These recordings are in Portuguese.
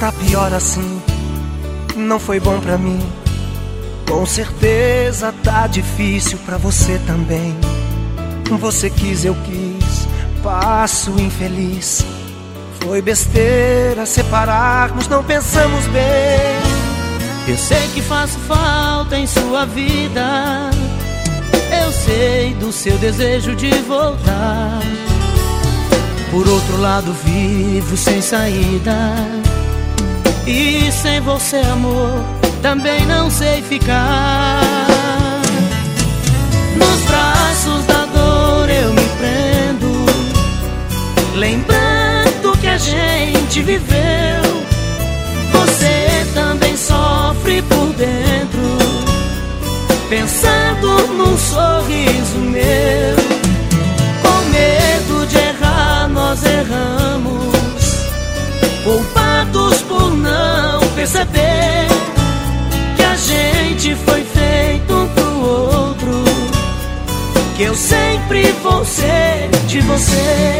Tá pior assim, não foi bom pra mim. Com certeza tá difícil pra você também. Você quis, eu quis, passo infeliz. Foi besteira separarmos, não pensamos bem. Eu sei que faço falta em sua vida. Eu sei do seu desejo de voltar. Por outro lado, vivo sem saída. E sem você, amor, também não sei ficar. Nos braços da dor eu me prendo, lembrando que a gente viveu. Você também sofre por dentro, pensando num sorriso meu. Com medo de errar, nós erramos, não perceber que a gente foi feito um pro outro. Que eu sempre vou ser de você.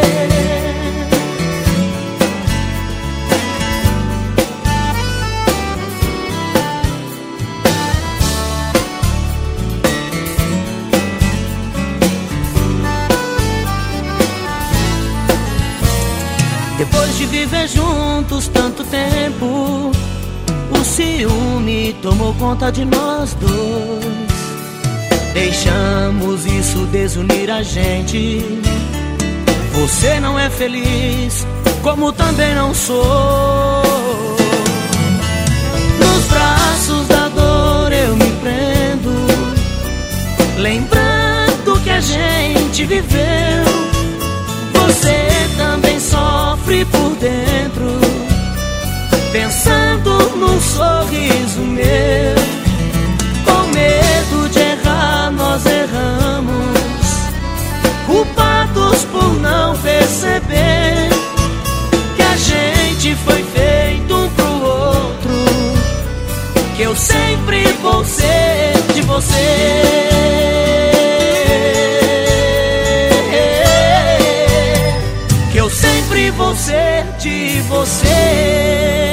Depois de viver juntos ciúme tomou conta de nós dois. Deixamos isso desunir a gente. Você não é feliz, como também não sou. Nos braços da dor eu me prendo, lembrando que a gente viveu. Você também sofre por dentro, pensando num sorriso meu. Com medo de errar, nós erramos, culpados por não perceber que a gente foi feito um pro outro. Que eu sempre vou ser de você. Que eu sempre vou ser de você.